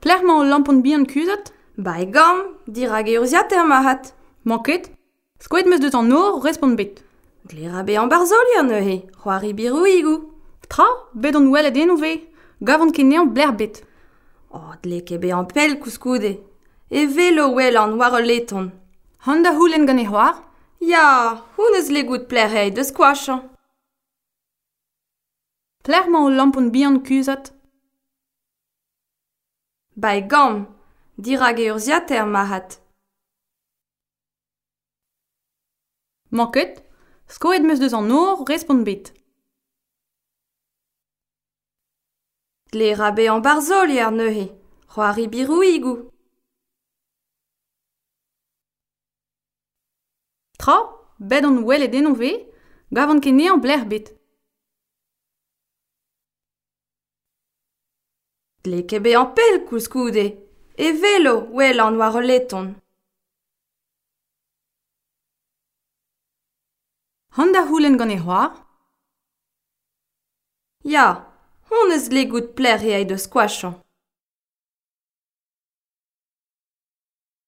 Plermañ o lampon bihan kuzet? Ba e gam, dira ge urziat ma hat. Manket Skoet meus deus an or respond bet. Glera be an barzoli an ehe, c'hoari biru igou. Tra, bet an ouel eden ve, gavant ket neon bler bet. Oh, dle ke be an pel kouskoude. E velo ouel an war ul leton. Handa houlen gane c'hoar Ya, houn eus le gout plerhei deus kouachan. Plermañ o lampon bihan kuzet? Bae gamm, dirag eo ur ziater mahat. Manket, skoet meus deus an or, respond bet. Le rabe an barzol eo neuhe, c'hoari birouigou. Tra, bed an well e denove, gavant an kene an bler bet. Tle kebe an pel kouskoude, e velo wel an war leton. Hon da houlen gant e c'hoar? Ya, hon eus le gout pler e aid eus